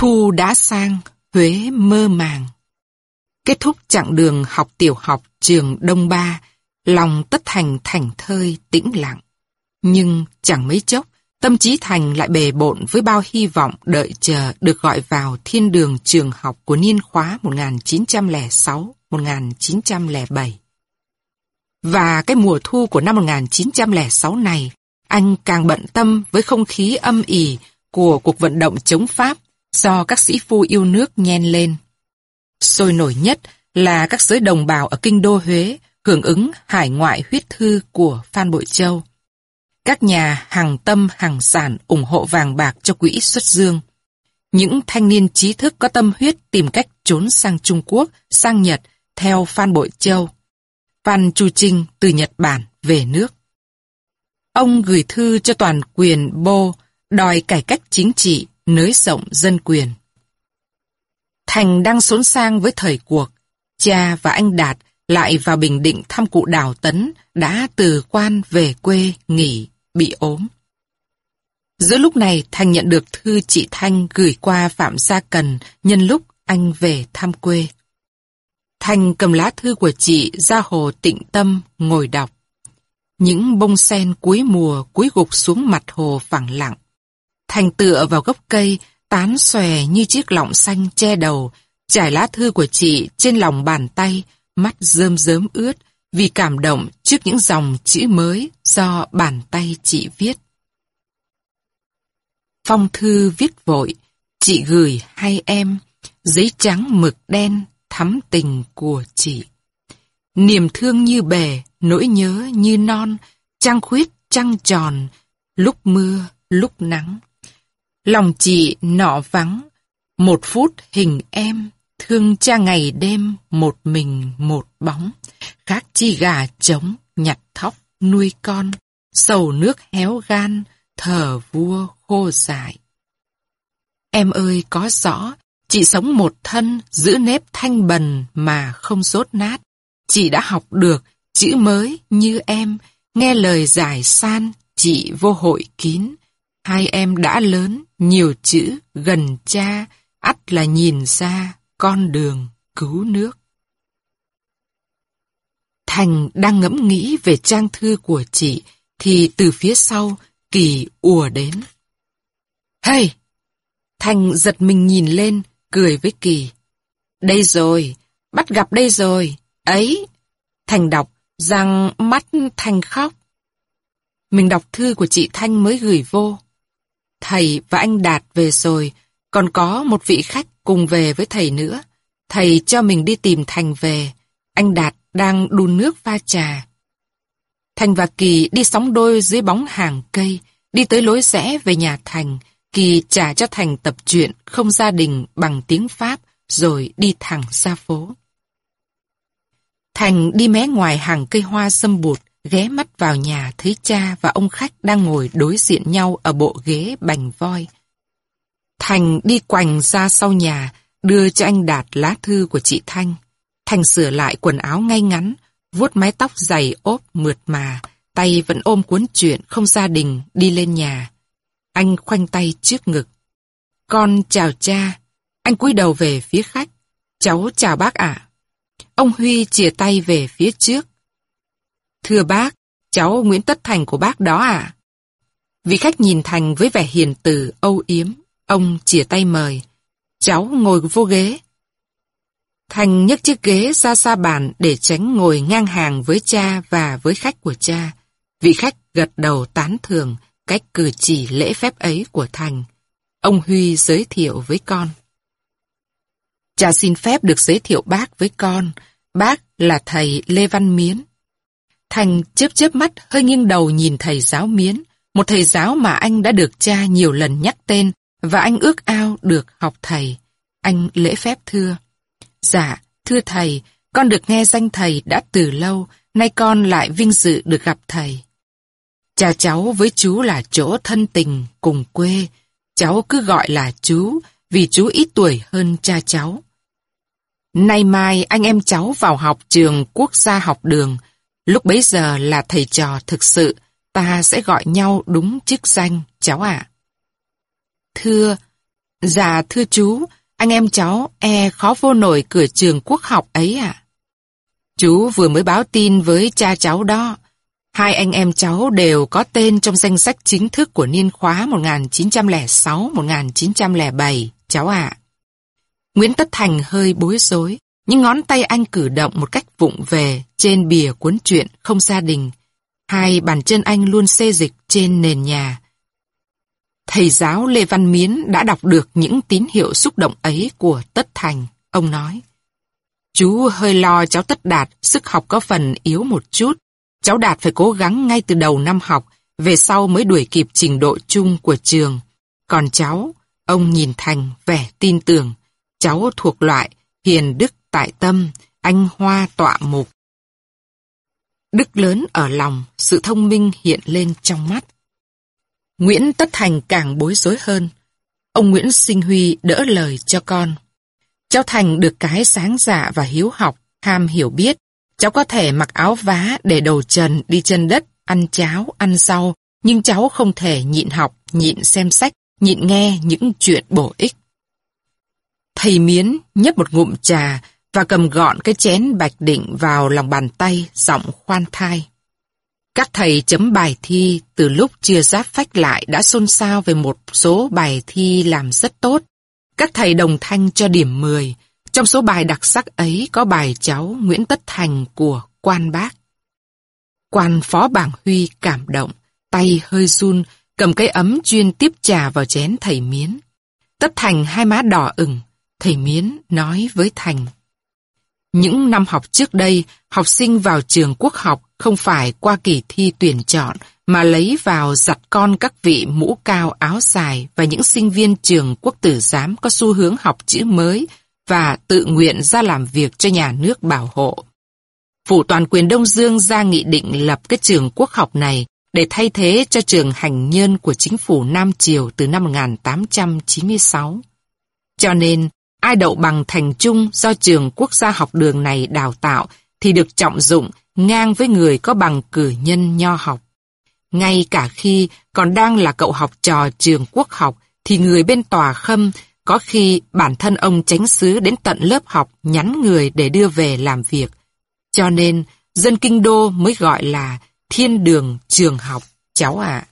Thu đã sang, Huế mơ màng. Kết thúc chặng đường học tiểu học trường Đông Ba, lòng tất thành thành thơi tĩnh lặng. Nhưng chẳng mấy chốc, tâm trí Thành lại bề bộn với bao hy vọng đợi chờ được gọi vào thiên đường trường học của niên khóa 1906-1907. Và cái mùa thu của năm 1906 này, anh càng bận tâm với không khí âm ỉ của cuộc vận động chống Pháp do các sĩ phu yêu nước nhen lên. Sôi nổi nhất là các giới đồng bào ở kinh đô Huế hưởng ứng hải ngoại huyết thư của Phan Bội Châu. Các nhà hàng tâm hàng sản ủng hộ vàng bạc cho quỹ xuất dương. Những thanh niên trí thức có tâm huyết tìm cách trốn sang Trung Quốc, sang Nhật theo Phan Bội Châu. Phan Chu Trinh từ Nhật Bản về nước. Ông gửi thư cho toàn quyền Bô đòi cải cách chính trị, nới rộng dân quyền. Thành đang xốn sang với thời cuộc. Cha và anh Đạt lại vào Bình Định thăm cụ Đào Tấn đã từ quan về quê nghỉ, bị ốm. Giữa lúc này Thành nhận được thư chị Thanh gửi qua Phạm Gia Cần nhân lúc anh về thăm quê. Thành cầm lá thư của chị ra hồ tịnh tâm ngồi đọc. Những bông sen cuối mùa cúi gục xuống mặt hồ phẳng lặng. Thành tựa vào gốc cây, tán xòe như chiếc lọng xanh che đầu, trải lá thư của chị trên lòng bàn tay, mắt rơm rớm ướt vì cảm động trước những dòng chữ mới do bàn tay chị viết. Phong thư viết vội, chị gửi hai em, giấy trắng mực đen thắm tình của chị. Niềm thương như bể, nỗi nhớ như non, trăng khuyết trăng tròn, lúc mưa, lúc nắng. Lòng chị nọ vắng, một phút hình em, thương cha ngày đêm, một mình một bóng. Khác chi gà trống, nhặt thóc, nuôi con, sầu nước héo gan, thờ vua khô dại. Em ơi có rõ, chị sống một thân, giữ nếp thanh bần mà không rốt nát. Chị đã học được chữ mới như em, nghe lời giải san, chị vô hội kín. Hai em đã lớn, nhiều chữ, gần cha, ắt là nhìn xa con đường cứu nước. Thành đang ngẫm nghĩ về trang thư của chị, thì từ phía sau, Kỳ ùa đến. Hey! Thành giật mình nhìn lên, cười với Kỳ. Đây rồi, bắt gặp đây rồi, ấy. Thành đọc, rằng mắt Thành khóc. Mình đọc thư của chị Thanh mới gửi vô. Thầy và anh Đạt về rồi, còn có một vị khách cùng về với thầy nữa. Thầy cho mình đi tìm Thành về. Anh Đạt đang đun nước pha trà. Thành và Kỳ đi sóng đôi dưới bóng hàng cây, đi tới lối rẽ về nhà Thành. Kỳ trả cho Thành tập truyện không gia đình bằng tiếng Pháp, rồi đi thẳng ra phố. Thành đi mé ngoài hàng cây hoa sâm bụt, ghé mắt vào nhà thấy cha và ông khách đang ngồi đối diện nhau ở bộ ghế bành voi. Thành đi quành ra sau nhà, đưa cho anh Đạt lá thư của chị Thanh. Thành sửa lại quần áo ngay ngắn, vuốt mái tóc dày ốp mượt mà, tay vẫn ôm cuốn chuyện không gia đình đi lên nhà. Anh khoanh tay trước ngực. Con chào cha. Anh cúi đầu về phía khách. Cháu chào bác ạ. Ông Huy chìa tay về phía trước. Thưa bác, cháu Nguyễn Tất Thành của bác đó à Vị khách nhìn Thành với vẻ hiền từ, âu yếm. Ông chìa tay mời. Cháu ngồi vô ghế. Thành nhấc chiếc ghế ra xa bàn để tránh ngồi ngang hàng với cha và với khách của cha. Vị khách gật đầu tán thường cách cử chỉ lễ phép ấy của Thành. Ông Huy giới thiệu với con. Cha xin phép được giới thiệu bác với con. Bác là thầy Lê Văn Miến. Thành chớp chớp mắt hơi nghiêng đầu nhìn thầy giáo Miến, một thầy giáo mà anh đã được cha nhiều lần nhắc tên và anh ước ao được học thầy. Anh lễ phép thưa. Dạ, thưa thầy, con được nghe danh thầy đã từ lâu, nay con lại vinh dự được gặp thầy. Cha cháu với chú là chỗ thân tình, cùng quê. Cháu cứ gọi là chú, vì chú ít tuổi hơn cha cháu. Nay mai anh em cháu vào học trường quốc gia học đường. Lúc bấy giờ là thầy trò thực sự, ta sẽ gọi nhau đúng chức danh, cháu ạ. Thưa, Dạ thưa chú, anh em cháu e khó vô nổi cửa trường quốc học ấy à? Chú vừa mới báo tin với cha cháu đó. Hai anh em cháu đều có tên trong danh sách chính thức của niên khóa 1906-1907, cháu ạ. Nguyễn Tất Thành hơi bối rối, những ngón tay anh cử động một cách vụng về trên bìa cuốn truyện không gia đình. Hai bàn chân anh luôn xê dịch trên nền nhà. Thầy giáo Lê Văn Miến đã đọc được những tín hiệu xúc động ấy của Tất Thành. Ông nói, Chú hơi lo cháu Tất Đạt, sức học có phần yếu một chút. Cháu Đạt phải cố gắng ngay từ đầu năm học, về sau mới đuổi kịp trình độ chung của trường. Còn cháu, ông nhìn Thành vẻ tin tưởng. Cháu thuộc loại hiền đức tại tâm, anh hoa tọa mục. Đức lớn ở lòng, sự thông minh hiện lên trong mắt. Nguyễn Tất Thành càng bối rối hơn. Ông Nguyễn Sinh Huy đỡ lời cho con. Cháu Thành được cái sáng dạ và hiếu học, ham hiểu biết. Cháu có thể mặc áo vá để đầu trần đi chân đất, ăn cháo, ăn rau, nhưng cháu không thể nhịn học, nhịn xem sách, nhịn nghe những chuyện bổ ích. Thầy Miến nhấp một ngụm trà và cầm gọn cái chén bạch định vào lòng bàn tay, giọng khoan thai. Các thầy chấm bài thi từ lúc chia giáp phách lại đã xôn xao về một số bài thi làm rất tốt. Các thầy đồng thanh cho điểm 10. Trong số bài đặc sắc ấy có bài cháu Nguyễn Tất Thành của quan bác. Quan phó bảng Huy cảm động, tay hơi run, cầm cái ấm chuyên tiếp trà vào chén thầy Miến. Tất Thành hai má đỏ ửng, thầy Miến nói với Thành. Những năm học trước đây, học sinh vào trường quốc học không phải qua kỳ thi tuyển chọn mà lấy vào giặt con các vị mũ cao áo dài và những sinh viên trường quốc tử giám có xu hướng học chữ mới và tự nguyện ra làm việc cho nhà nước bảo hộ. Phủ toàn quyền Đông Dương ra nghị định lập cái trường quốc học này để thay thế cho trường hành nhân của chính phủ Nam Triều từ năm 1896. Cho nên, ai đậu bằng thành trung do trường quốc gia học đường này đào tạo thì được trọng dụng ngang với người có bằng cử nhân nho học. Ngay cả khi còn đang là cậu học trò trường quốc học thì người bên tòa khâm có khi bản thân ông tránh xứ đến tận lớp học nhắn người để đưa về làm việc. Cho nên dân kinh đô mới gọi là thiên đường trường học, cháu ạ.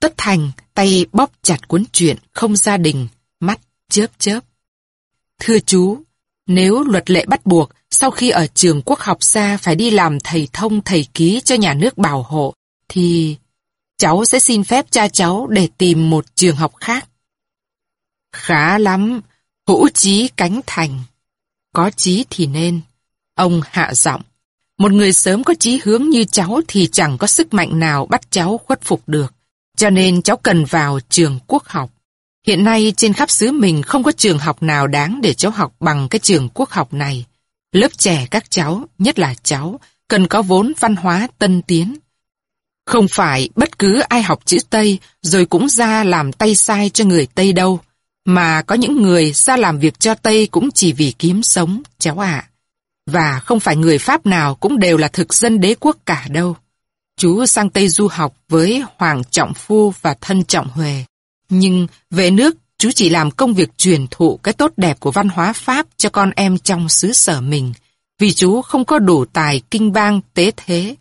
Tất thành tay bóp chặt cuốn truyện không gia đình, mắt chớp chớp. Thưa chú, nếu luật lệ bắt buộc, sau khi ở trường quốc học xa phải đi làm thầy thông thầy ký cho nhà nước bảo hộ, thì cháu sẽ xin phép cha cháu để tìm một trường học khác. Khá lắm, hữu chí cánh thành. Có chí thì nên. Ông hạ giọng. Một người sớm có chí hướng như cháu thì chẳng có sức mạnh nào bắt cháu khuất phục được. Cho nên cháu cần vào trường quốc học. Hiện nay trên khắp xứ mình không có trường học nào đáng để cháu học bằng cái trường quốc học này. Lớp trẻ các cháu, nhất là cháu, cần có vốn văn hóa tân tiến. Không phải bất cứ ai học chữ Tây rồi cũng ra làm tay sai cho người Tây đâu, mà có những người ra làm việc cho Tây cũng chỉ vì kiếm sống, cháu ạ. Và không phải người Pháp nào cũng đều là thực dân đế quốc cả đâu. Chú sang Tây du học với Hoàng Trọng Phu và thân Trọng Huệ. Nhưng về nước, chú chỉ làm công việc truyền thụ cái tốt đẹp của văn hóa Pháp cho con em trong xứ sở mình, vì chú không có đủ tài kinh bang tế thế.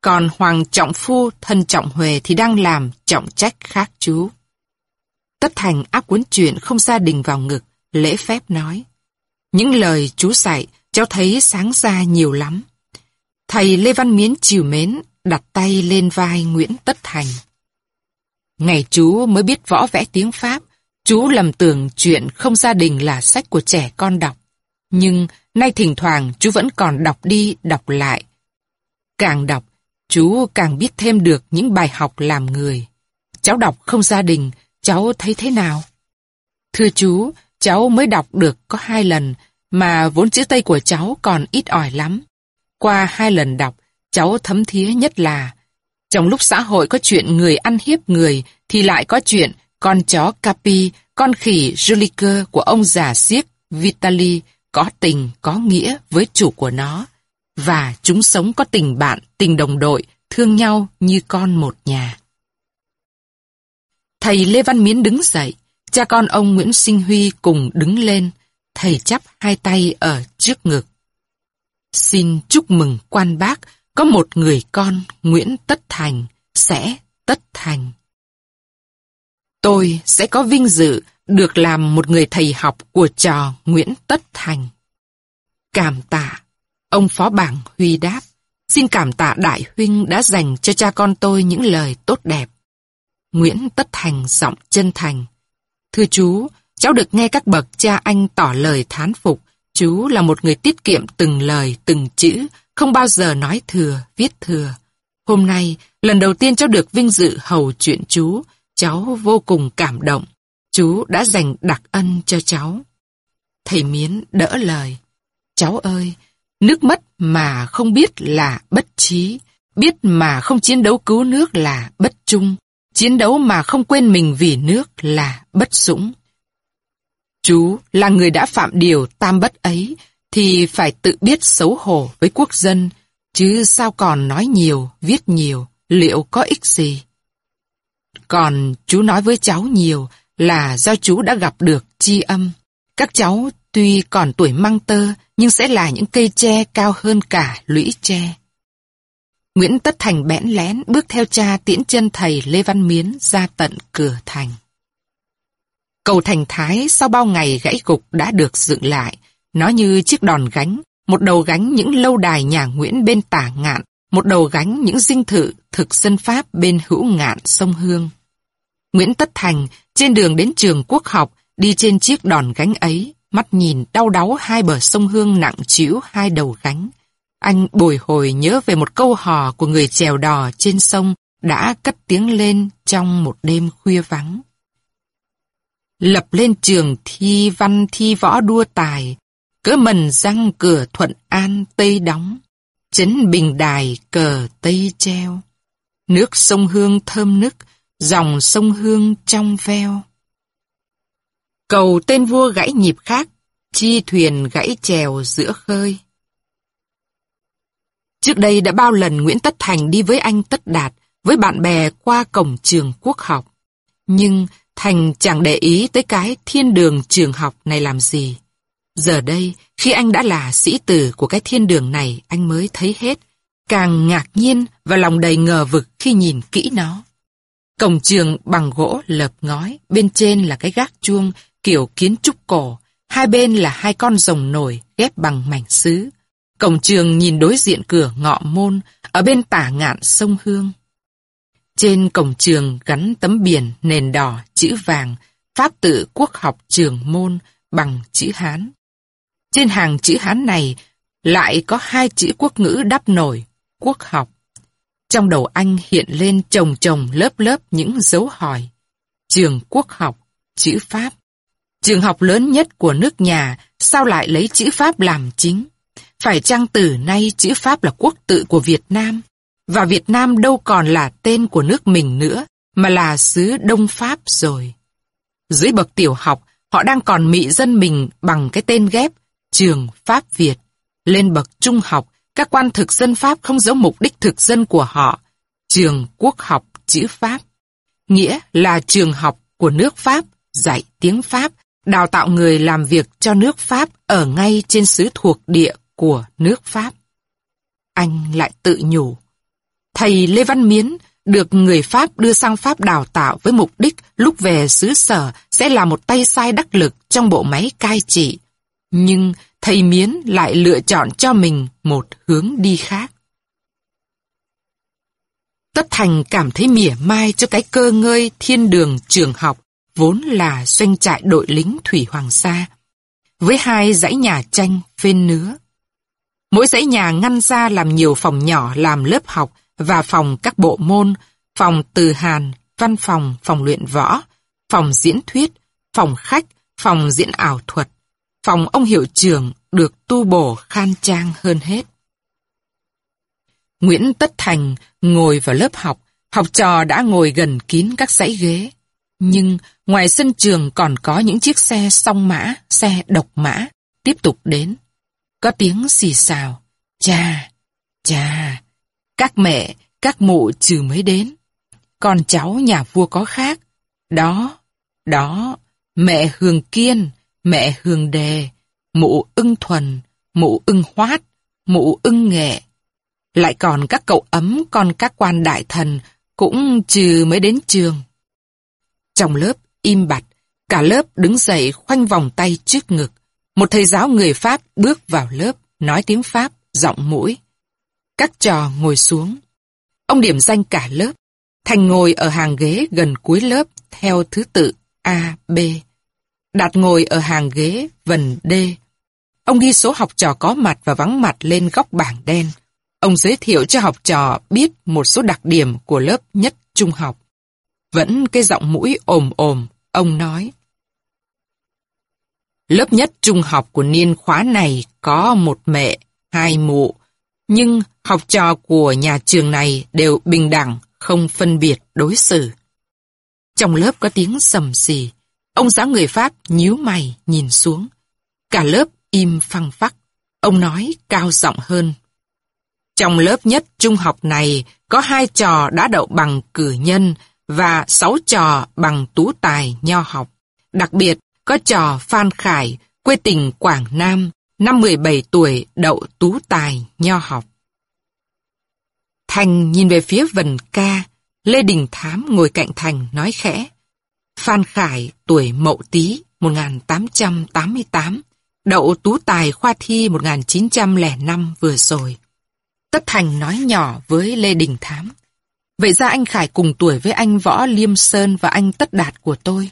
Còn Hoàng Trọng Phu, thân Trọng Huệ thì đang làm trọng trách khác chú. Tất Thành áp cuốn chuyện không gia đình vào ngực, lễ phép nói. Những lời chú dạy, cháu thấy sáng ra nhiều lắm. Thầy Lê Văn Miến chiều mến, đặt tay lên vai Nguyễn Tất Thành. Ngày chú mới biết võ vẽ tiếng Pháp, chú lầm tưởng chuyện không gia đình là sách của trẻ con đọc. Nhưng nay thỉnh thoảng chú vẫn còn đọc đi đọc lại. Càng đọc, chú càng biết thêm được những bài học làm người. Cháu đọc không gia đình, cháu thấy thế nào? Thưa chú, cháu mới đọc được có hai lần, mà vốn chữ Tây của cháu còn ít ỏi lắm. Qua hai lần đọc, cháu thấm thía nhất là trong lúc xã hội có chuyện người ăn hiếp người, thì lại có chuyện con chó Capi, con khỉ Juliker của ông già siếc Vitali có tình, có nghĩa với chủ của nó. Và chúng sống có tình bạn, tình đồng đội, thương nhau như con một nhà. Thầy Lê Văn Miến đứng dậy, cha con ông Nguyễn Sinh Huy cùng đứng lên, thầy chắp hai tay ở trước ngực. Xin chúc mừng quan bác có một người con Nguyễn Tất Thành sẽ tất thành. Tôi sẽ có vinh dự được làm một người thầy học của trò Nguyễn Tất Thành. Cảm tạ, ông Phó Bảng Huy đáp, xin cảm tạ Đại Huynh đã dành cho cha con tôi những lời tốt đẹp. Nguyễn Tất Thành giọng chân thành. Thưa chú, cháu được nghe các bậc cha anh tỏ lời thán phục. Chú là một người tiết kiệm từng lời, từng chữ, không bao giờ nói thừa, viết thừa. Hôm nay, lần đầu tiên cháu được vinh dự hầu chuyện chú, cháu vô cùng cảm động. Chú đã dành đặc ân cho cháu. Thầy Miến đỡ lời. Cháu ơi, nước mất mà không biết là bất trí, biết mà không chiến đấu cứu nước là bất trung, chiến đấu mà không quên mình vì nước là bất dũng. Chú là người đã phạm điều tam bất ấy, thì phải tự biết xấu hổ với quốc dân, chứ sao còn nói nhiều, viết nhiều, liệu có ích gì? Còn chú nói với cháu nhiều là do chú đã gặp được chi âm. Các cháu tuy còn tuổi măng tơ, nhưng sẽ là những cây tre cao hơn cả lũy tre. Nguyễn Tất Thành bẽn lén bước theo cha tiễn chân thầy Lê Văn Miến ra tận cửa thành. Cầu Thành Thái sau bao ngày gãy gục đã được dựng lại, nó như chiếc đòn gánh, một đầu gánh những lâu đài nhà Nguyễn bên tả ngạn, một đầu gánh những dinh thự thực dân Pháp bên hữu ngạn sông Hương. Nguyễn Tất Thành trên đường đến trường quốc học đi trên chiếc đòn gánh ấy, mắt nhìn đau đáu hai bờ sông Hương nặng trĩu hai đầu gánh. Anh bồi hồi nhớ về một câu hò của người chèo đò trên sông đã cất tiếng lên trong một đêm khuya vắng. Lập lên trường thi văn thi võ đua tài, cứ mần răng cửa thuận an tây đóng, chấn bình đài cờ tây treo. Nước sông Hương thơm nức, dòng sông Hương trong veo. Cầu tên vua gãy nhịp khác, chi thuyền gãy chèo giữa khơi. Trước đây đã bao lần Nguyễn Tất Thành đi với anh Tất Đạt, với bạn bè qua cổng trường quốc học. Nhưng Thành chẳng để ý tới cái thiên đường trường học này làm gì. Giờ đây, khi anh đã là sĩ tử của cái thiên đường này, anh mới thấy hết. Càng ngạc nhiên và lòng đầy ngờ vực khi nhìn kỹ nó. Cổng trường bằng gỗ lợp ngói, bên trên là cái gác chuông kiểu kiến trúc cổ, hai bên là hai con rồng nổi ghép bằng mảnh sứ. Cổng trường nhìn đối diện cửa ngọ môn, ở bên tả ngạn sông Hương. Trên cổng trường gắn tấm biển nền đỏ chữ vàng, pháp tự quốc học trường môn bằng chữ Hán. Trên hàng chữ Hán này lại có hai chữ quốc ngữ đắp nổi, quốc học. Trong đầu anh hiện lên chồng chồng lớp lớp những dấu hỏi. Trường quốc học, chữ Pháp. Trường học lớn nhất của nước nhà sao lại lấy chữ Pháp làm chính? Phải chăng từ nay chữ Pháp là quốc tự của Việt Nam? Và Việt Nam đâu còn là tên của nước mình nữa, mà là xứ Đông Pháp rồi. Dưới bậc tiểu học, họ đang còn mị dân mình bằng cái tên ghép Trường Pháp Việt. Lên bậc trung học, các quan thực dân Pháp không giấu mục đích thực dân của họ. Trường Quốc học chữ Pháp. Nghĩa là trường học của nước Pháp, dạy tiếng Pháp, đào tạo người làm việc cho nước Pháp ở ngay trên xứ thuộc địa của nước Pháp. Anh lại tự nhủ. Thầy Lê Văn Miến được người Pháp đưa sang Pháp đào tạo với mục đích lúc về xứ sở sẽ là một tay sai đắc lực trong bộ máy cai trị. Nhưng thầy Miến lại lựa chọn cho mình một hướng đi khác. Tất Thành cảm thấy mỉa mai cho cái cơ ngơi thiên đường trường học, vốn là doanh trại đội lính Thủy Hoàng Sa, với hai dãy nhà tranh phên nứa. Mỗi dãy nhà ngăn ra làm nhiều phòng nhỏ làm lớp học và phòng các bộ môn, phòng từ hàn, văn phòng, phòng luyện võ, phòng diễn thuyết, phòng khách, phòng diễn ảo thuật, phòng ông hiệu trưởng được tu bổ khan trang hơn hết. Nguyễn Tất Thành ngồi vào lớp học, học trò đã ngồi gần kín các dãy ghế. Nhưng ngoài sân trường còn có những chiếc xe song mã, xe độc mã, tiếp tục đến. Có tiếng xì xào. Cha, cha, các mẹ, các mụ trừ mới đến. Con cháu nhà vua có khác. Đó, đó, mẹ Hường Kiên, mẹ hương Đề, mụ ưng thuần, mụ ưng hoát, mụ ưng nghệ. Lại còn các cậu ấm con các quan đại thần cũng trừ mới đến trường. Trong lớp im bặt, cả lớp đứng dậy khoanh vòng tay trước ngực. Một thầy giáo người Pháp bước vào lớp, nói tiếng Pháp, giọng mũi. Các trò ngồi xuống. Ông điểm danh cả lớp. Thành ngồi ở hàng ghế gần cuối lớp theo thứ tự A, B. Đạt ngồi ở hàng ghế vần D. Ông ghi số học trò có mặt và vắng mặt lên góc bảng đen. Ông giới thiệu cho học trò biết một số đặc điểm của lớp nhất trung học. Vẫn cái giọng mũi ồm ồm, ông nói. Lớp nhất trung học của niên khóa này có một mẹ, hai mụ, nhưng học trò của nhà trường này đều bình đẳng, không phân biệt đối xử. Trong lớp có tiếng sầm xì, ông giáo người Pháp nhíu mày nhìn xuống. Cả lớp im phăng phắc, ông nói cao giọng hơn. Trong lớp nhất trung học này có hai trò đã đậu bằng cử nhân và sáu trò bằng tú tài nho học. Đặc biệt có trò Phan Khải, quê tỉnh Quảng Nam, năm 17 tuổi đậu tú tài nho học. Thành nhìn về phía vần ca, Lê Đình Thám ngồi cạnh Thành nói khẽ. Phan Khải, tuổi Mậu Tý, 1888, đậu tú tài khoa thi 1905 vừa rồi. Tất Thành nói nhỏ với Lê Đình Thám. Vậy ra anh Khải cùng tuổi với anh Võ Liêm Sơn và anh Tất Đạt của tôi.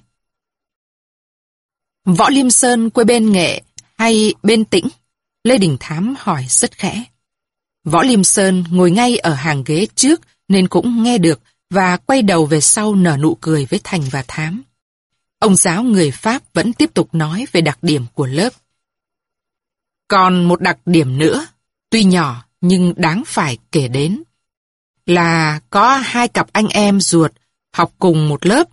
Võ Liêm Sơn quê bên Nghệ hay bên Tĩnh? Lê Đình Thám hỏi rất khẽ. Võ Liêm Sơn ngồi ngay ở hàng ghế trước nên cũng nghe được và quay đầu về sau nở nụ cười với Thành và Thám. Ông giáo người Pháp vẫn tiếp tục nói về đặc điểm của lớp. Còn một đặc điểm nữa, tuy nhỏ nhưng đáng phải kể đến, là có hai cặp anh em ruột học cùng một lớp.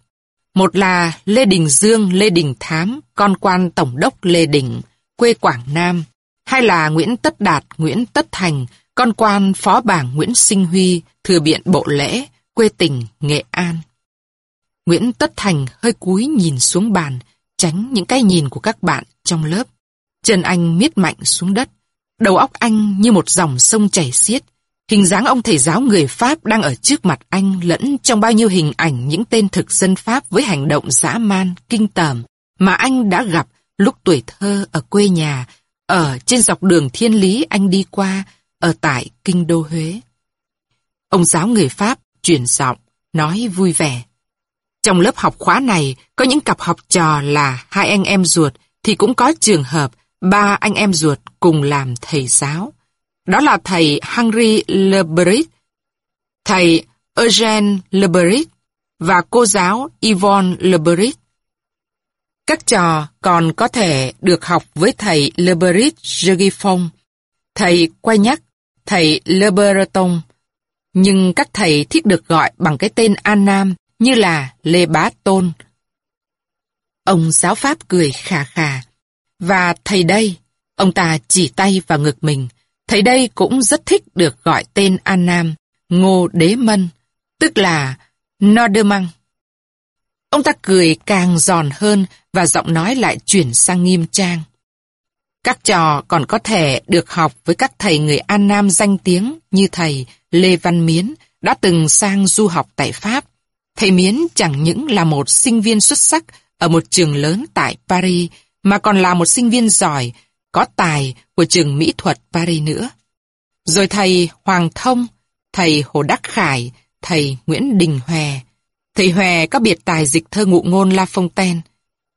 Một là Lê Đình Dương, Lê Đình Thám, con quan tổng đốc Lê Đình, quê Quảng Nam. hai là Nguyễn Tất Đạt, Nguyễn Tất Thành, con quan phó bảng Nguyễn Sinh Huy, thừa biện bộ lễ, quê tỉnh Nghệ An. Nguyễn Tất Thành hơi cúi nhìn xuống bàn, tránh những cái nhìn của các bạn trong lớp. Chân anh miết mạnh xuống đất. Đầu óc anh như một dòng sông chảy xiết. Hình dáng ông thầy giáo người Pháp đang ở trước mặt anh lẫn trong bao nhiêu hình ảnh những tên thực dân Pháp với hành động dã man, kinh tởm mà anh đã gặp lúc tuổi thơ ở quê nhà, ở trên dọc đường thiên lý anh đi qua, ở tại Kinh Đô Huế. Ông giáo người Pháp chuyển giọng, nói vui vẻ. Trong lớp học khóa này, có những cặp học trò là hai anh em ruột, thì cũng có trường hợp ba anh em ruột cùng làm thầy giáo. Đó là thầy Henry Lebrit, thầy Eugene Lebrit và cô giáo Yvonne Lebrit. Các trò còn có thể được học với thầy Lebrit Jegifong, thầy Quay Nhắc, thầy Lebreton, nhưng các thầy thích được gọi bằng cái tên An Nam như là Lê Bá Tôn. Ông giáo pháp cười khà khà. Và thầy đây, ông ta chỉ tay vào ngực mình. Thầy đây cũng rất thích được gọi tên An Nam, Ngô Đế Mân, tức là Nordermăng. Ông ta cười càng giòn hơn và giọng nói lại chuyển sang nghiêm trang. Các trò còn có thể được học với các thầy người An Nam danh tiếng như thầy Lê Văn Miến đã từng sang du học tại Pháp. Thầy Miến chẳng những là một sinh viên xuất sắc ở một trường lớn tại Paris, mà còn là một sinh viên giỏi, có tài của trường mỹ thuật Paris nữa. Rồi thầy Hoàng Thông, thầy Hồ Đắc Khải, thầy Nguyễn Đình Hòe, thầy Hòe có biệt tài dịch thơ ngụ ngôn La Fontaine,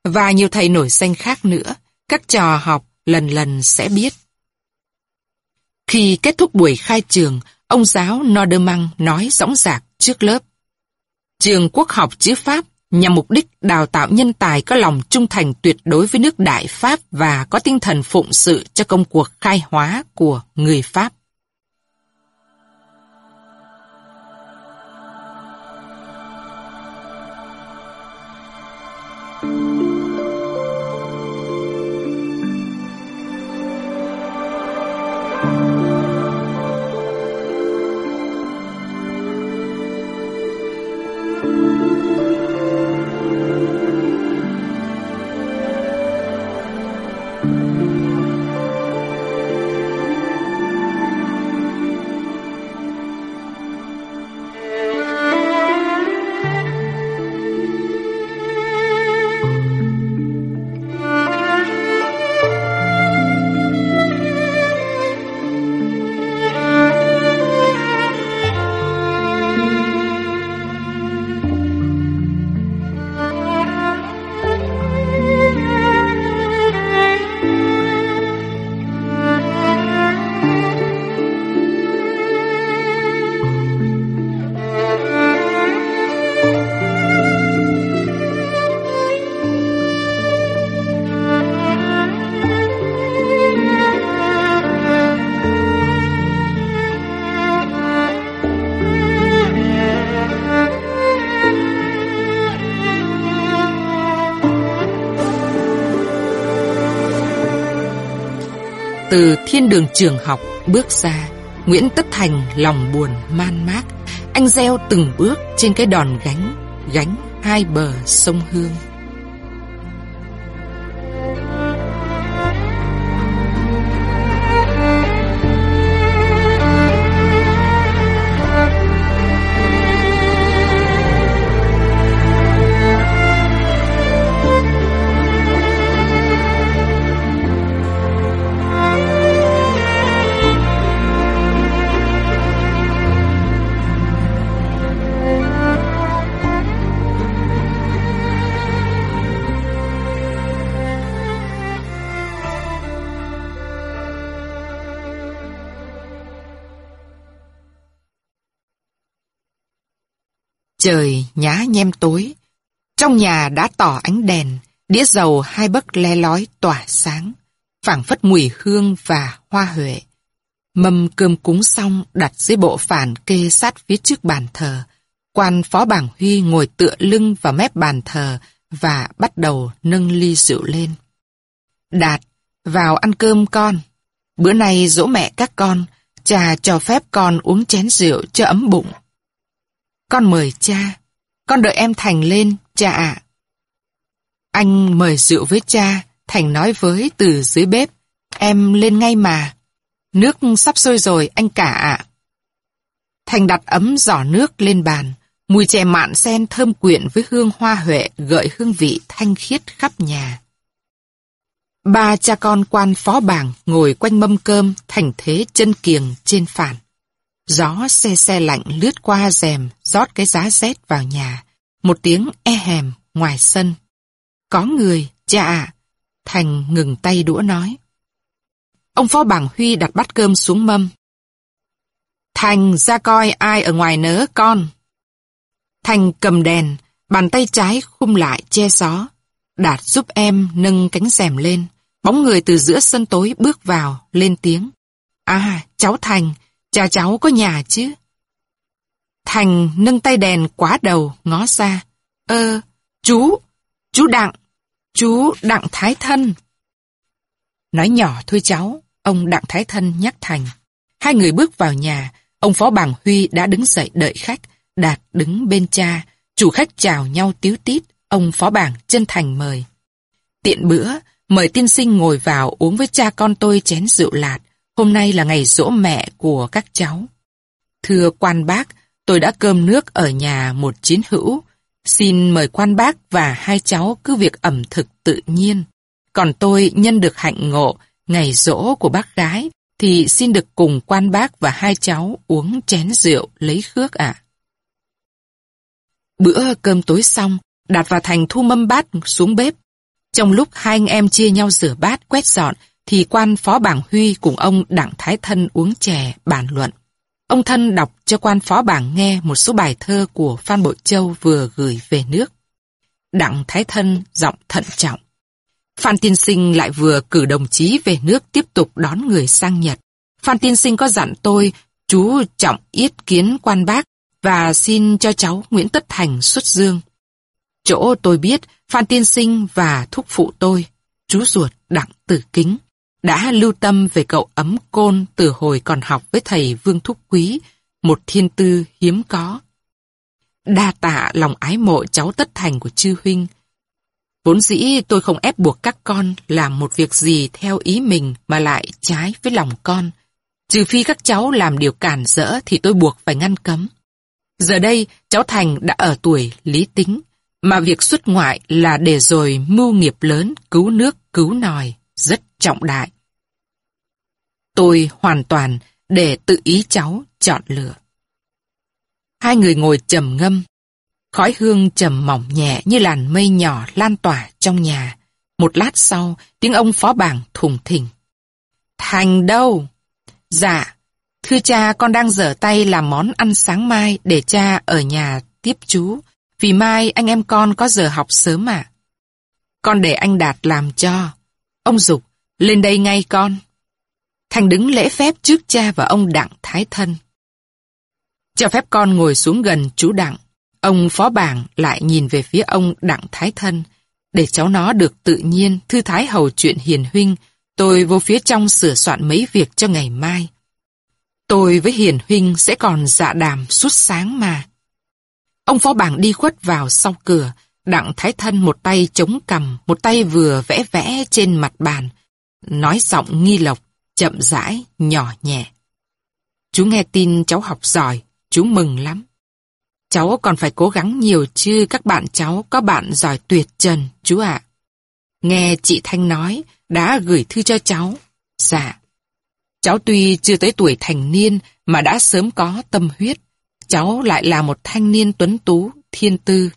và nhiều thầy nổi danh khác nữa, các trò học lần lần sẽ biết. Khi kết thúc buổi khai trường, Ông giáo Nordermann nói rõ rạc trước lớp. Trường quốc học chữ Pháp nhằm mục đích đào tạo nhân tài có lòng trung thành tuyệt đối với nước Đại Pháp và có tinh thần phụng sự cho công cuộc khai hóa của người Pháp. Từ thiên đường trường học bước ra, Nguyễn Tất Thành lòng buồn man mác. Anh gieo từng bước trên cái đòn gánh, gánh hai bờ sông Hương. Trời nhá nhem tối. Trong nhà đã tỏ ánh đèn, đĩa dầu hai bấc le lói tỏa sáng, phảng phất mùi hương và hoa huệ. Mâm cơm cúng xong đặt dưới bộ phản kê sát phía trước bàn thờ. Quan phó bảng Huy ngồi tựa lưng vào mép bàn thờ và bắt đầu nâng ly rượu lên. Đạt, vào ăn cơm con. Bữa nay dỗ mẹ các con, cha cho phép con uống chén rượu cho ấm bụng. Con mời cha. Con đợi em Thành lên, cha ạ. Anh mời rượu với cha, Thành nói với từ dưới bếp. Em lên ngay mà. Nước sắp sôi rồi, anh cả ạ. Thành đặt ấm giỏ nước lên bàn. Mùi chè mạn sen thơm quyện với hương hoa huệ gợi hương vị thanh khiết khắp nhà. Ba cha con quan phó bảng ngồi quanh mâm cơm thành thế chân kiềng trên phản. Gió xe xe lạnh lướt qua rèm, rót cái giá rét vào nhà. Một tiếng e hèm ngoài sân. Có người, cha ạ. Thành ngừng tay đũa nói. Ông Phó Bảng Huy đặt bát cơm xuống mâm. Thành ra coi ai ở ngoài nớ con. Thành cầm đèn, bàn tay trái khum lại che gió. Đạt giúp em nâng cánh rèm lên. Bóng người từ giữa sân tối bước vào, lên tiếng. À, cháu Thành, Cha cháu có nhà chứ? Thành nâng tay đèn quá đầu, ngó xa Ơ, chú, chú Đặng, chú Đặng Thái Thân. Nói nhỏ thôi cháu, ông Đặng Thái Thân nhắc Thành. Hai người bước vào nhà, ông Phó Bàng Huy đã đứng dậy đợi khách, Đạt đứng bên cha, chủ khách chào nhau tiếu tít, ông Phó Bảng chân thành mời. Tiện bữa, mời tiên sinh ngồi vào uống với cha con tôi chén rượu lạt, Hôm nay là ngày dỗ mẹ của các cháu. Thưa quan bác, tôi đã cơm nước ở nhà một chiến hữu. Xin mời quan bác và hai cháu cứ việc ẩm thực tự nhiên. Còn tôi nhân được hạnh ngộ, ngày dỗ của bác gái, thì xin được cùng quan bác và hai cháu uống chén rượu lấy khước ạ. Bữa cơm tối xong, Đạt và Thành thu mâm bát xuống bếp. Trong lúc hai anh em chia nhau rửa bát, quét dọn, thì quan phó bảng Huy cùng ông Đặng Thái Thân uống chè, bàn luận. Ông Thân đọc cho quan phó bảng nghe một số bài thơ của Phan Bội Châu vừa gửi về nước. Đặng Thái Thân giọng thận trọng. Phan Tiên Sinh lại vừa cử đồng chí về nước tiếp tục đón người sang Nhật. Phan Tiên Sinh có dặn tôi chú trọng yết kiến quan bác và xin cho cháu Nguyễn Tất Thành xuất dương. Chỗ tôi biết Phan Tiên Sinh và thúc phụ tôi, chú ruột Đặng Tử Kính đã lưu tâm về cậu ấm côn từ hồi còn học với thầy Vương Thúc Quý, một thiên tư hiếm có. Đa tạ lòng ái mộ cháu tất thành của chư huynh. Vốn dĩ tôi không ép buộc các con làm một việc gì theo ý mình mà lại trái với lòng con. Trừ phi các cháu làm điều cản rỡ thì tôi buộc phải ngăn cấm. Giờ đây, cháu Thành đã ở tuổi lý tính, mà việc xuất ngoại là để rồi mưu nghiệp lớn, cứu nước, cứu nòi, rất trọng đại. Tôi hoàn toàn để tự ý cháu chọn lựa. Hai người ngồi trầm ngâm. Khói hương trầm mỏng nhẹ như làn mây nhỏ lan tỏa trong nhà. Một lát sau, tiếng ông phó bảng thùng thình. Thành đâu? Dạ, thưa cha con đang dở tay làm món ăn sáng mai để cha ở nhà tiếp chú. Vì mai anh em con có giờ học sớm à? Con để anh Đạt làm cho. Ông Dục, lên đây ngay con. Thành đứng lễ phép trước cha và ông Đặng Thái Thân. Cho phép con ngồi xuống gần chú Đặng. Ông phó bảng lại nhìn về phía ông Đặng Thái Thân, để cháu nó được tự nhiên, thư thái hầu chuyện hiền huynh, Tôi vô phía trong sửa soạn mấy việc cho ngày mai. Tôi với Hiền Huynh sẽ còn dạ đàm suốt sáng mà. Ông phó bảng đi khuất vào sau cửa, đặng thái thân một tay chống cầm, một tay vừa vẽ vẽ trên mặt bàn. Nói giọng nghi lộc, chậm rãi, nhỏ nhẹ. Chú nghe tin cháu học giỏi, chú mừng lắm. Cháu còn phải cố gắng nhiều chứ các bạn cháu có bạn giỏi tuyệt trần, chú ạ. Nghe chị Thanh nói, đã gửi thư cho cháu. Dạ. Cháu tuy chưa tới tuổi thành niên mà đã sớm có tâm huyết. Cháu lại là một thanh niên tuấn tú, thiên tư.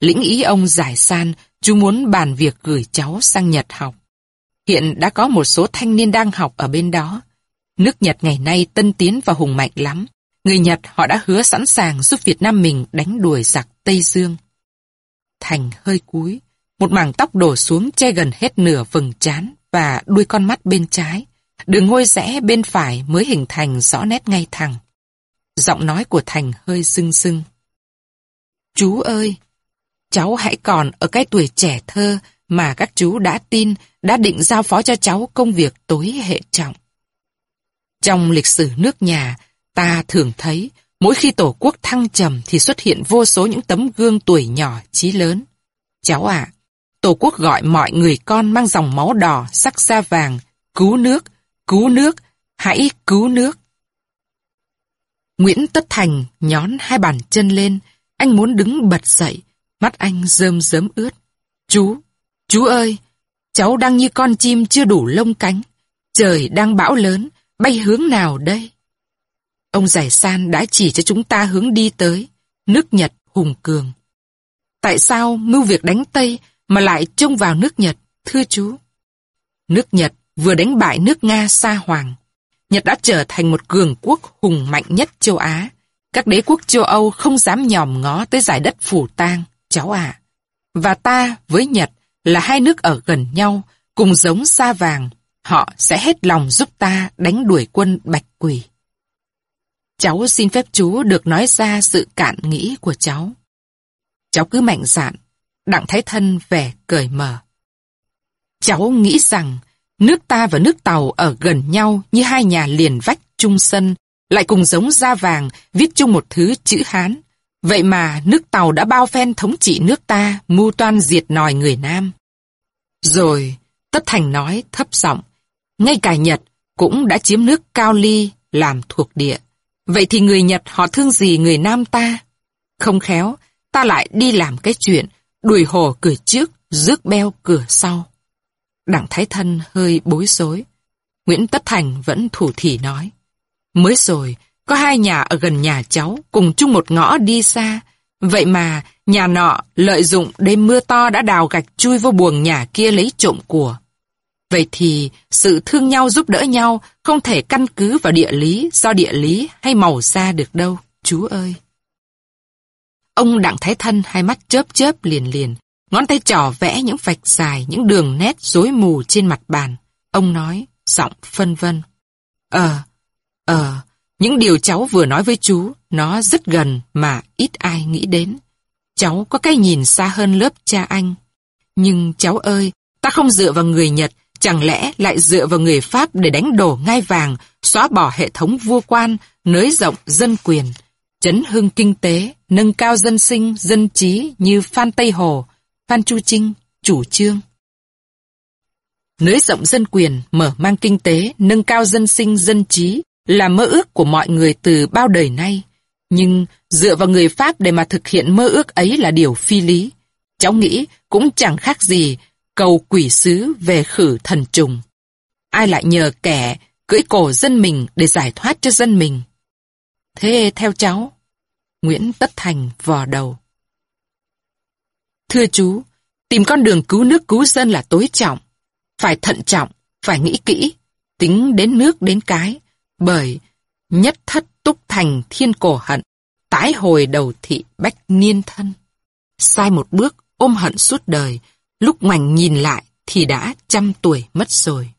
Lĩnh ý ông giải san, chú muốn bàn việc gửi cháu sang Nhật học. Hiện đã có một số thanh niên đang học ở bên đó. Nước Nhật ngày nay tân tiến và hùng mạnh lắm. Người Nhật họ đã hứa sẵn sàng giúp Việt Nam mình đánh đuổi giặc Tây Dương. Thành hơi cúi, một mảng tóc đổ xuống che gần hết nửa vầng trán và đuôi con mắt bên trái. Đường ngôi rẽ bên phải mới hình thành rõ nét ngay thẳng. Giọng nói của Thành hơi sưng sưng. Chú ơi, cháu hãy còn ở cái tuổi trẻ thơ mà các chú đã tin, đã định giao phó cho cháu công việc tối hệ trọng. Trong lịch sử nước nhà, ta thường thấy mỗi khi tổ quốc thăng trầm thì xuất hiện vô số những tấm gương tuổi nhỏ chí lớn. Cháu ạ, tổ quốc gọi mọi người con mang dòng máu đỏ, sắc da vàng, cứu nước, cứu nước, hãy cứu nước. Nguyễn Tất Thành nhón hai bàn chân lên, anh muốn đứng bật dậy, mắt anh rơm rớm ướt. Chú, chú ơi, cháu đang như con chim chưa đủ lông cánh, trời đang bão lớn, bay hướng nào đây? Ông Giải San đã chỉ cho chúng ta hướng đi tới, nước Nhật hùng cường. Tại sao mưu việc đánh Tây mà lại trông vào nước Nhật, thưa chú? Nước Nhật vừa đánh bại nước Nga xa Hoàng. Nhật đã trở thành một cường quốc hùng mạnh nhất châu Á. Các đế quốc châu Âu không dám nhòm ngó tới giải đất phủ tang, cháu ạ. Và ta với Nhật là hai nước ở gần nhau, cùng giống da vàng, họ sẽ hết lòng giúp ta đánh đuổi quân Bạch Quỷ. Cháu xin phép chú được nói ra sự cạn nghĩ của cháu. Cháu cứ mạnh dạn, đặng thái thân vẻ cởi mở. Cháu nghĩ rằng nước ta và nước Tàu ở gần nhau như hai nhà liền vách chung sân, lại cùng giống da vàng, viết chung một thứ chữ Hán. Vậy mà nước Tàu đã bao phen thống trị nước ta, mưu toan diệt nòi người Nam. Rồi, Tất Thành nói thấp giọng, ngay cả Nhật cũng đã chiếm nước Cao Ly làm thuộc địa. Vậy thì người Nhật họ thương gì người Nam ta? Không khéo, ta lại đi làm cái chuyện đuổi hồ cửa trước, rước beo cửa sau. Đảng Thái Thân hơi bối rối. Nguyễn Tất Thành vẫn thủ thỉ nói. Mới rồi, có hai nhà ở gần nhà cháu cùng chung một ngõ đi xa. Vậy mà, nhà nọ lợi dụng đêm mưa to đã đào gạch chui vô buồng nhà kia lấy trộm của. Vậy thì, sự thương nhau giúp đỡ nhau không thể căn cứ vào địa lý, do địa lý hay màu da được đâu, chú ơi. Ông Đặng Thái Thân hai mắt chớp chớp liền liền, ngón tay trỏ vẽ những vạch dài, những đường nét rối mù trên mặt bàn. Ông nói, giọng phân vân. Ờ, ờ, những điều cháu vừa nói với chú, nó rất gần mà ít ai nghĩ đến. Cháu có cái nhìn xa hơn lớp cha anh. Nhưng cháu ơi, ta không dựa vào người Nhật, chẳng lẽ lại dựa vào người Pháp để đánh đổ ngai vàng, xóa bỏ hệ thống vua quan, nới rộng dân quyền, chấn hưng kinh tế, nâng cao dân sinh, dân trí như Phan Tây Hồ, Phan Chu Trinh, chủ trương. Nới rộng dân quyền, mở mang kinh tế, nâng cao dân sinh, dân trí là mơ ước của mọi người từ bao đời nay. Nhưng dựa vào người Pháp để mà thực hiện mơ ước ấy là điều phi lý. Cháu nghĩ cũng chẳng khác gì cầu quỷ sứ về khử thần trùng. Ai lại nhờ kẻ cưỡi cổ dân mình để giải thoát cho dân mình. Thế theo cháu, Nguyễn Tất Thành vò đầu. Thưa chú, tìm con đường cứu nước cứu dân là tối trọng. Phải thận trọng, phải nghĩ kỹ, tính đến nước đến cái, bởi nhất thất túc thành thiên cổ hận, tái hồi đầu thị bách niên thân. Sai một bước, ôm hận suốt đời, lúc ngoảnh nhìn lại thì đã trăm tuổi mất rồi.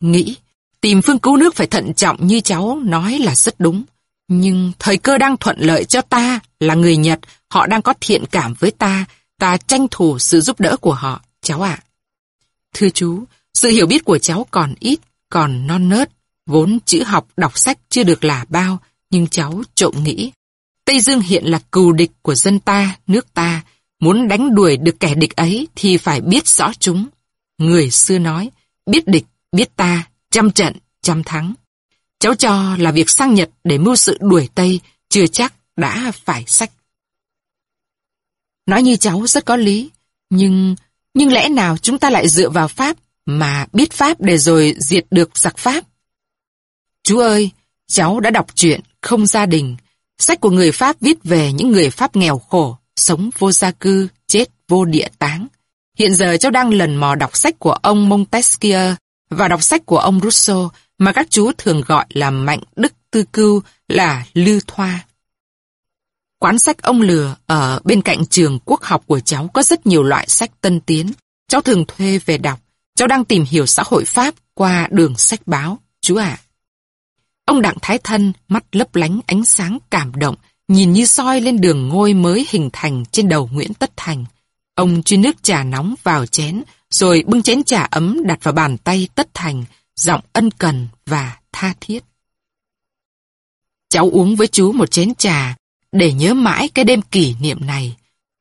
Nghĩ, tìm phương cứu nước phải thận trọng như cháu nói là rất đúng. Nhưng thời cơ đang thuận lợi cho ta là người Nhật, họ đang có thiện cảm với ta, ta tranh thủ sự giúp đỡ của họ, cháu ạ. Thưa chú, Sự hiểu biết của cháu còn ít, còn non nớt, vốn chữ học đọc sách chưa được là bao, nhưng cháu trộm nghĩ. Tây Dương hiện là cừu địch của dân ta, nước ta, muốn đánh đuổi được kẻ địch ấy thì phải biết rõ chúng. Người xưa nói, biết địch, biết ta, trăm trận, trăm thắng. Cháu cho là việc sang Nhật để mưu sự đuổi Tây, chưa chắc đã phải sách. Nói như cháu rất có lý, nhưng nhưng lẽ nào chúng ta lại dựa vào Pháp mà biết Pháp để rồi diệt được giặc Pháp? Chú ơi, cháu đã đọc truyện Không gia đình, sách của người Pháp viết về những người Pháp nghèo khổ, sống vô gia cư, chết vô địa táng. Hiện giờ cháu đang lần mò đọc sách của ông Montesquieu và đọc sách của ông Rousseau mà các chú thường gọi là Mạnh Đức Tư Cưu là Lư Thoa. Quán sách ông lừa ở bên cạnh trường quốc học của cháu có rất nhiều loại sách tân tiến. Cháu thường thuê về đọc. Cháu đang tìm hiểu xã hội Pháp qua đường sách báo. Chú ạ. Ông Đặng Thái Thân, mắt lấp lánh ánh sáng cảm động, nhìn như soi lên đường ngôi mới hình thành trên đầu Nguyễn Tất Thành. Ông chuyên nước trà nóng vào chén, rồi bưng chén trà ấm đặt vào bàn tay Tất Thành, giọng ân cần và tha thiết. Cháu uống với chú một chén trà, để nhớ mãi cái đêm kỷ niệm này.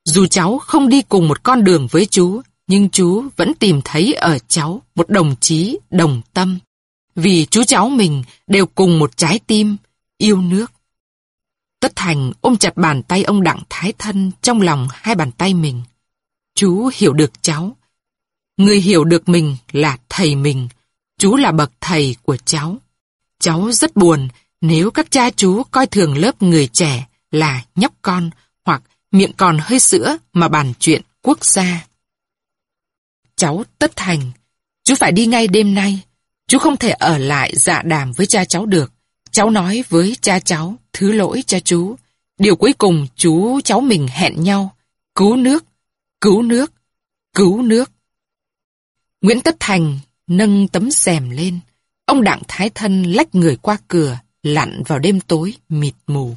Dù cháu không đi cùng một con đường với chú, nhưng chú vẫn tìm thấy ở cháu một đồng chí đồng tâm. Vì chú cháu mình đều cùng một trái tim, yêu nước. Tất Thành ôm chặt bàn tay ông Đặng Thái Thân trong lòng hai bàn tay mình. Chú hiểu được cháu. Người hiểu được mình là thầy mình. Chú là bậc thầy của cháu. Cháu rất buồn nếu các cha chú coi thường lớp người trẻ là nhóc con hoặc miệng còn hơi sữa mà bàn chuyện quốc gia. Cháu tất thành, chú phải đi ngay đêm nay. Chú không thể ở lại dạ đàm với cha cháu được. Cháu nói với cha cháu, thứ lỗi cho chú. Điều cuối cùng chú cháu mình hẹn nhau. Cứu nước, cứu nước, cứu nước. Nguyễn Tất Thành nâng tấm rèm lên. Ông Đặng Thái Thân lách người qua cửa, lặn vào đêm tối mịt mù.